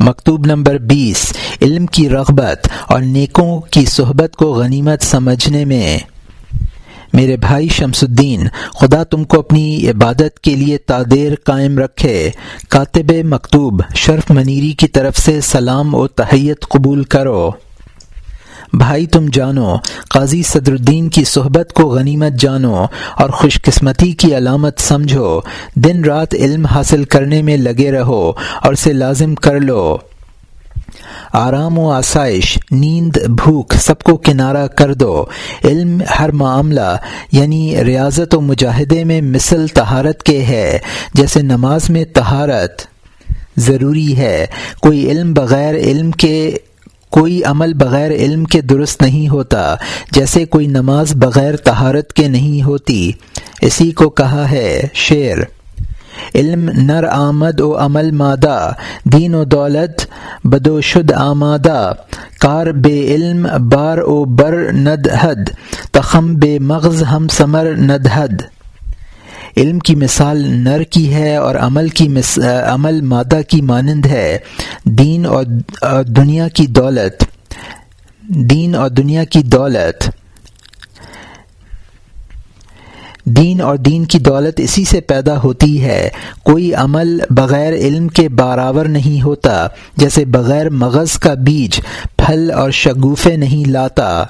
مکتوب نمبر بیس، علم کی رغبت اور نیکوں کی صحبت کو غنیمت سمجھنے میں۔ میرے بھائی شمس الدین، خدا تم کو اپنی عبادت کے لیے تادیر قائم رکھے۔ کاتب مکتوب، شرف منیری کی طرف سے سلام و تحیت قبول کرو۔ بھائی تم جانو، قاضی صدر الدین کی صحبت کو غنیمت جانو اور خوش قسمتی کی علامت سمجھو۔ دن رات علم حاصل کرنے میں لگے رہو اور اسے لازم کر لو۔ آرام و آسائش، نیند، بھوک، سب کو کنارہ کر دو۔ علم ہر معاملہ یعنی ریاضت و مجاہدے میں مثل تہارت کے ہے، جیسے نماز میں تہارت ضروری ہے۔ کوئی علم بغیر علم کے کوئی عمل بغیر علم کے درست نہیں ہوتا، جیسے کوئی نماز بغیر تہارت کے نہیں ہوتی۔ اسی کو کہا ہے شعر۔ علم نر آمد و عمل مادہ، دین و دولت بدو شد آمادہ۔ کار بے علم بار او بر ند حد، تخم بے مغز ہم سمر ند حد۔ علم کی مثال نر کی ہے اور عمل کی عمل مادہ کی مانند ہے۔ دین اور دنیا کی دولت۔ دین اور دنیا کی دولت۔ دین اور دین کی دولت اسی سے پیدا ہوتی ہے۔ کوئی عمل بغیر علم کے باراور نہیں ہوتا، جیسے بغیر مغز کا بیج، پھل اور شگوفے نہیں لاتا۔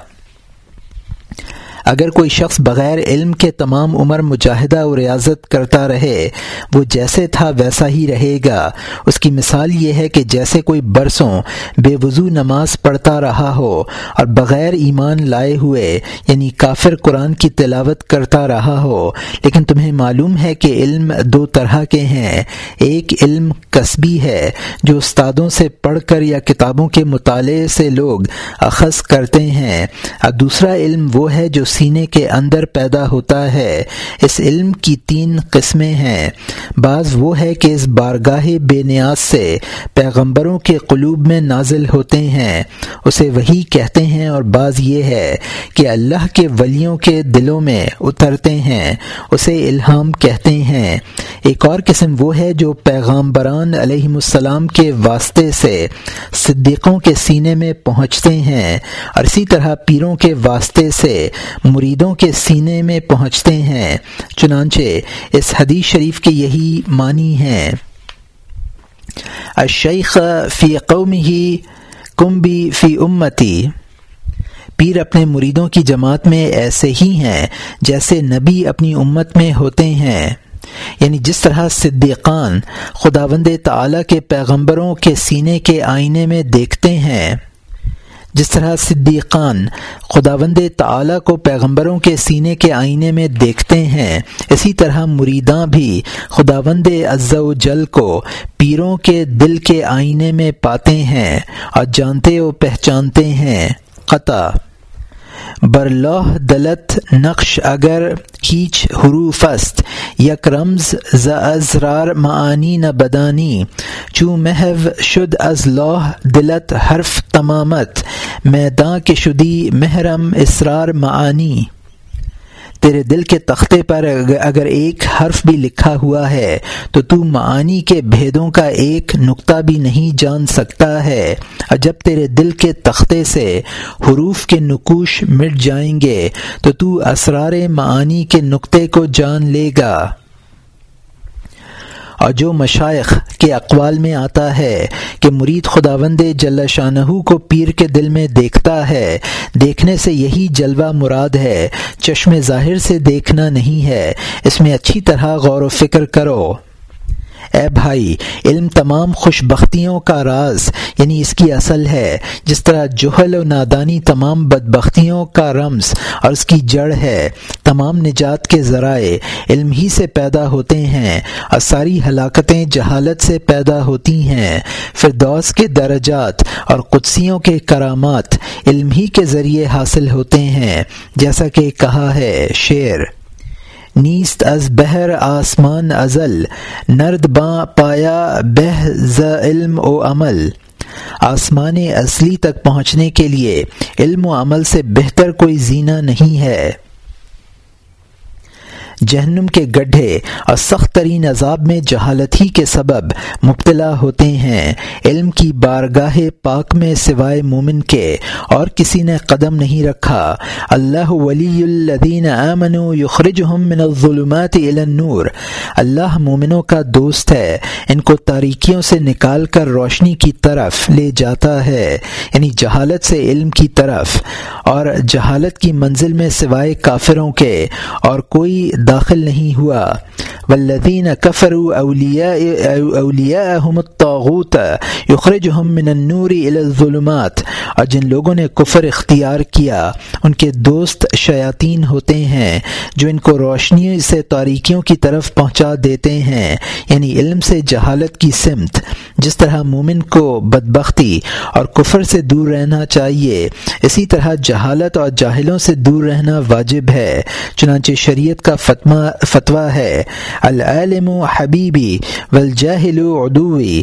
اگر کوئی شخص بغیر علم کے تمام عمر مجاہدہ و ریاضت کرتا رہے، وہ جیسے تھا ویسا ہی رہے گا۔ اس کی مثال یہ ہے کہ جیسے کوئی برسوں بے وضو نماز پڑھتا رہا ہو اور بغیر ایمان لائے ہوئے یعنی کافر قرآن کی تلاوت کرتا رہا ہو، لیکن تمہیں معلوم ہے کہ علم دو طرح کے ہیں۔ ایک علم قصبی ہے، جو استادوں سے پڑھ کر یا کتابوں کے مطالعے سے لوگ اخذ کرتے ہیں، اور دوسرا علم وہ ہے جو سینے کے اندر پیدا ہوتا ہے۔ اس علم کی تین قسمیں ہیں۔ بعض وہ ہے کہ اس بارگاہ بے نیاز سے پیغمبروں کے قلوب میں نازل ہوتے ہیں۔ اسے وہی کہتے ہیں اور بعض یہ ہے کہ اللہ کے ولیوں کے دلوں میں اترتے ہیں۔ اسے الہام کہتے ہیں۔ ایک اور قسم وہ ہے جو پیغامبران علیہ السلام کے واسطے سے صدیقوں کے سینے میں پہنچتے ہیں۔ اور اسی طرح پیروں کے واسطے سے مریدوں کے سینے میں پہنچتے ہیں، چنانچہ اس حدیث شریف کے یہی معنی ہیں الشیخ فی قوم ہی کمبی فی امتی۔ پیر اپنے مریدوں کی جماعت میں ایسے ہی ہیں جیسے نبی اپنی امت میں ہوتے ہیں۔ یعنی جس طرح صدیقان خداوند تعالی کے پیغمبروں کے سینے کے آئینے میں دیکھتے ہیں۔ جس طرح صدیقان خداوند تعالی کو پیغمبروں کے سینے کے آئینے میں دیکھتے ہیں، اسی طرح مریداں بھی خداوند عز و جل کو پیروں کے دل کے آئینے میں پاتے ہیں۔ اور جانتے و پہچانتے ہیں۔ قطع۔ برلوہ دلت نقش اگر کیچ حروف است، یک رمز ز ازرار معانی نہ بدانی چو محو شد از لوح دلت حرف تمامت میداں کے شدی محرم اسرار معانی۔ تیرے دل کے تختے پر اگر ایک حرف بھی لکھا ہوا ہے، تو تو معانی کے بھیدوں کا ایک نقطہ بھی نہیں جان سکتا ہے۔ اور جب تیرے دل کے تختے سے حروف کے نقوش مٹ جائیں گے، تو تو اسرار معانی کے نقطے کو جان لے گا۔ اور جو مشائق کے اقوال میں آتا ہے کہ مرید خداوند جل شاہ کو پیر کے دل میں دیکھتا ہے، دیکھنے سے یہی جلوہ مراد ہے۔ چشم ظاہر سے دیکھنا نہیں ہے۔ اس میں اچھی طرح غور و فکر کرو۔ اے بھائی، علم تمام خوش بختیوں کا راز یعنی اس کی اصل ہے، جس طرح جہل و نادانی تمام بدبختیوں کا رمز اور اس کی جڑ ہے، تمام نجات کے ذرائع علم ہی سے پیدا ہوتے ہیں اور ساری ہلاکتیں جہالت سے پیدا ہوتی ہیں۔ فردوس کے درجات اور قدسیوں کے کرامات علم ہی کے ذریعے حاصل ہوتے ہیں، جیسا کہ کہا ہے شعر۔ نیست از بہر آسمان ازل، نرد باں پایا بہ ز علم و عمل. آسمان اصلی تک پہنچنے کے لیے، علم و عمل سے بہتر کوئی زینہ نہیں ہے۔ جہنم کے گڈھے اور سخت ترین عذاب میں جہالت ہی کے سبب مبتلا ہوتے ہیں۔ علم کی بارگاہ پاک میں سوائے مومن کے اور کسی نے قدم نہیں رکھا۔ اللہ ولی الدین امن یخرجہم من الظلمات الى النور۔ اللہ مومنوں کا دوست ہے۔ ان کو تاریکیوں سے نکال کر روشنی کی طرف لے جاتا ہے۔ یعنی جہالت سے علم کی طرف۔ اور جہالت کی منزل میں سوائے کافروں کے اور کوئی داخل نہیں ہوا۔ والذین کفروا اولیاء اولیاءهم الطاغوت یخرجهم من النور الى الظلمات اور جن لوگوں نے کفر اختیار کیا، ان کے دوست شیاطین ہوتے ہیں، جو ان کو روشنی سے تاریکیوں کی طرف پہنچا دیتے ہیں یعنی علم سے جہالت کی سمت، جس طرح مومن کو بدبختی اور کفر سے دور رہنا چاہیے۔ اسی طرح جہالت اور جاہلوں سے دور رہنا واجب ہے، چنانچہ شریعت کا فتویٰ ہے۔ العلم حبیبی والجاہل عدوی۔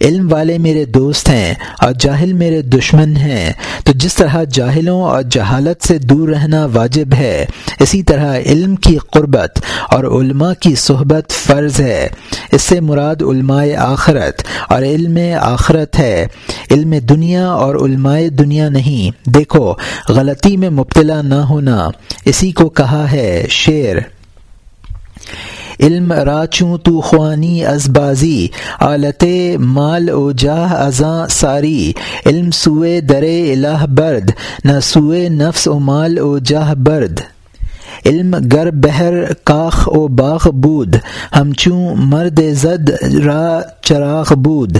علم والے میرے دوست ہیں اور جاہل میرے دشمن ہیں۔ تو جس طرح جاہلوں اور جہالت سے دور رہنا واجب ہے، اسی طرح علم کی قربت اور علماء کی صحبت فرض ہے۔ اس سے مراد علماء آخرت اور علم آخرت ہے۔ علم دنیا اور علماء دنیا نہیں۔ دیکھو، غلطی میں مبتلا نہ ہونا۔ اسی کو کہا ہے شعر۔ علم راچوں تو خوانی از بازی، آلت مال او جاہ ازاں ساری. علم سوئے درے الہ برد، نہ سوئے نفس و مال او جاہ برد. علم گر بہر کاخ او باغ بود، ہم چوں مرد زد را چراغ بود.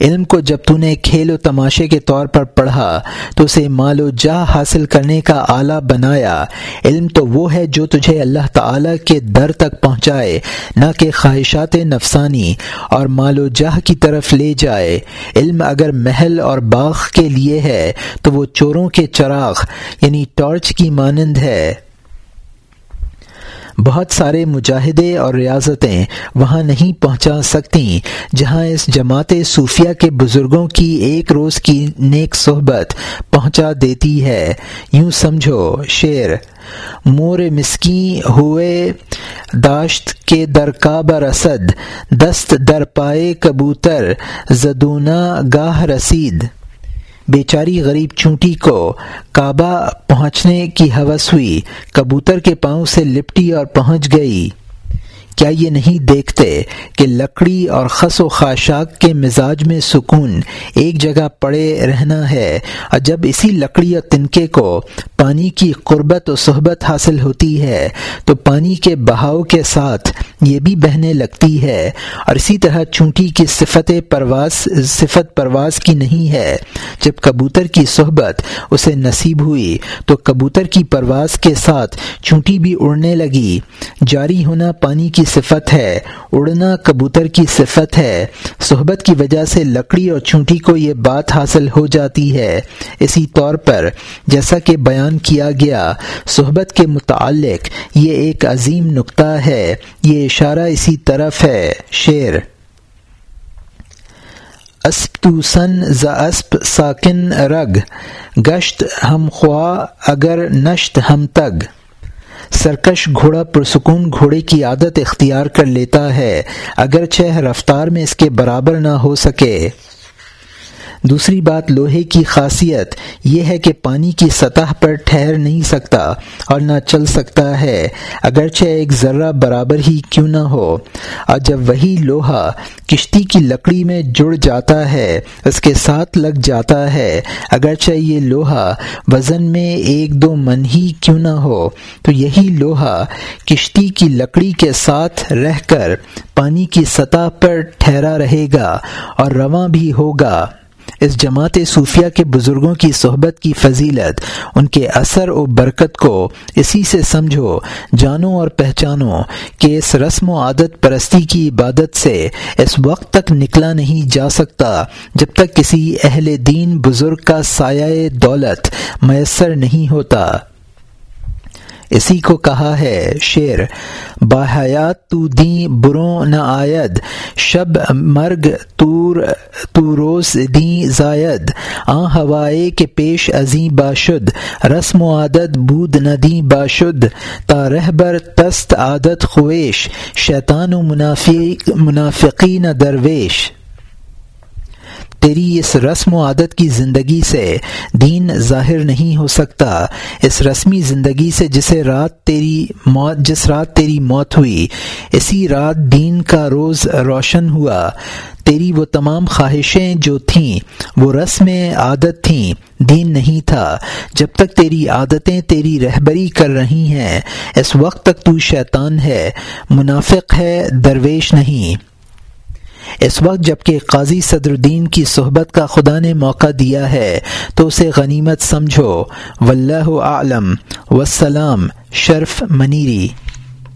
علم کو جب تو نے کھیل و تماشے کے طور پر پڑھا، تو اسے مال و جاہ حاصل کرنے کا آلہ بنایا۔ علم تو وہ ہے جو تجھے اللہ تعالی کے در تک پہنچائے، نہ کہ خواہشات نفسانی اور مال و جاہ کی طرف لے جائے۔ علم اگر محل اور باغ کے لیے ہے، تو وہ چوروں کے چراغ یعنی ٹارچ کی مانند ہے۔ بہت سارے مجاہدے اور ریاضتیں وہاں نہیں پہنچا سکتی، جہاں اس جماعت صوفیہ کے بزرگوں کی ایک روز کی نیک صحبت پہنچا دیتی ہے۔ یوں سمجھو، شعر، مور مسکی ہوئے داشت کے در کعبہ رسد، دست در پائے کبوتر، زدونا گاہ رسید۔ بیچاری غریب چونٹی کو کعبہ پہنچنے کی حوث ہوئی کبوتر کے پاؤں سے لپٹی اور پہنچ گئی۔ کیا یہ نہیں دیکھتے کہ لکڑی اور خس و خاشاک کے مزاج میں سکون ایک جگہ پڑے رہنا ہے؟ اور جب اسی لکڑی اور تنکے کو پانی کی قربت و صحبت حاصل ہوتی ہے، تو پانی کے بہاؤ کے ساتھ یہ بھی بہنے لگتی ہے۔ اور اسی طرح چونٹی کی صفت پرواز صفت پرواز کی نہیں ہے۔ جب کبوتر کی صحبت اسے نصیب ہوئی، تو کبوتر کی پرواز کے ساتھ چونٹی بھی اڑنے لگی۔ جاری ہونا پانی کی صفت ہے، اڑنا کبوتر کی صفت ہے۔ صحبت کی وجہ سے لکڑی اور چونٹی کو یہ بات حاصل ہو جاتی ہے۔ اسی طور پر جیسا کہ بیان کیا گیا، صحبت کے متعلق یہ ایک عظیم نقطہ ہے۔ یہ اشارہ اسی طرف ہے۔ شعر۔ اسپ تو سن ز اسپ ساکن رگ۔ گشت ہم خواہ، اگر نشت ہم تگ۔ سرکش گھوڑا پرسکون گھوڑے کی عادت اختیار کر لیتا ہے، اگرچہ رفتار میں اس کے برابر نہ ہو سکے۔ دوسری بات لوہے کی خاصیت یہ ہے کہ پانی کی سطح پر ٹھہر نہیں سکتا اور نہ چل سکتا ہے۔ اگرچہ ایک ذرہ برابر ہی کیوں نہ ہو۔ اور جب وہی لوہا کشتی کی لکڑی میں جڑ جاتا ہے، اس کے ساتھ لگ جاتا ہے۔ اگرچہ یہ لوہا وزن میں ایک دو من ہی کیوں نہ ہو، تو یہی لوہا کشتی کی لکڑی کے ساتھ رہ کر پانی کی سطح پر ٹھہرا رہے گا اور رواں بھی ہوگا۔ اس جماعت صوفیہ کے بزرگوں کی صحبت کی فضیلت، ان کے اثر و برکت کو اسی سے سمجھو، جانو اور پہچانو کہ اس رسم و عادت پرستی کی عبادت سے اس وقت تک نکلا نہیں جا سکتا جب تک کسی اہل دین بزرگ کا سایہ دولت میسر نہیں ہوتا۔ اسی کو کہا ہے شعر، باحیات تو دیں بروں نہ آید، شب مرگ تور تو روز دیں زائد آ ہوائے کے پیش ازیں باشد، رسم و عادت بود ندی باشد، تا رہبر تست عادت خویش، شیطان و منافقی نہ درویش۔ تیری اس رسم و عادت کی زندگی سے دین ظاہر نہیں ہو سکتا۔ اس رسمی زندگی سے جسے رات تیری موت، جس رات تیری موت ہوئی، اسی رات دین کا روز روشن ہوا۔ تیری وہ تمام خواہشیں جو تھیں، وہ رسم عادت تھیں، دین نہیں تھا۔ جب تک تیری عادتیں تیری رہبری کر رہی ہیں، اس وقت تک تو شیطان ہے، منافق ہے، درویش نہیں۔ اس وقت جبکہ قاضی صدر الدین کی صحبت کا خدا نے موقع دیا ہے، تو اسے غنیمت سمجھو۔ واللہ اعلم۔ والسلام، شرف منیری۔